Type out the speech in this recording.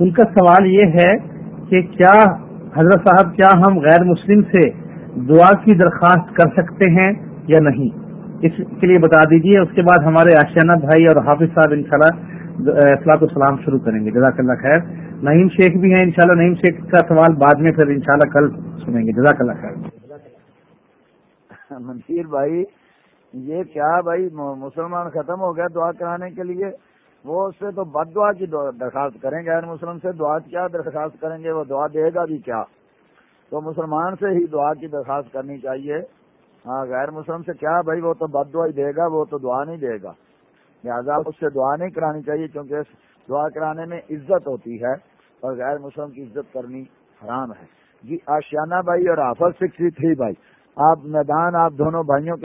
ان کا سوال یہ ہے کہ کیا حضرت صاحب، کیا ہم غیر مسلم سے دعا کی درخواست کر سکتے ہیں یا نہیں؟ اس کے لیے بتا دیجیے اس کے بعد ہمارے آشیانہ بھائی اور حافظ صاحب ان شاء اللہ اخلاق السلام شروع کریں گے۔ جزاک اللہ خیر۔ نعیم شیخ بھی ہیں، انشاءاللہ نعیم شیخ کا سوال بعد میں پھر انشاءاللہ کل سنیں گے۔ جزاک اللہ خیر۔ منصیر بھائی، یہ کیا بھائی، مسلمان ختم ہو گیا دعا کرانے کے لیے؟ وہ اس سے تو بد دعا کی درخواست کریں گے۔ غیر مسلم سے دعا کیا درخواست کریں گے؟ وہ دعا دے گا بھی کیا؟ تو مسلمان سے ہی دعا کی درخواست کرنی چاہیے۔ ہاں غیر مسلم سے کیا بھائی؟ وہ تو بد دعا ہی دے گا، وہ تو دعا نہیں دے گا۔ لہٰذا اس سے دعا نہیں کرانی چاہیے، کیونکہ دعا کرانے میں عزت ہوتی ہے۔ اور غیر مسلم کی عزت کرنی حرام ہے۔ جی آشیانہ بھائی اور آفر سکسٹی جی تھری بھائی۔ آپ میدان، آپ دونوں بھائیوں کے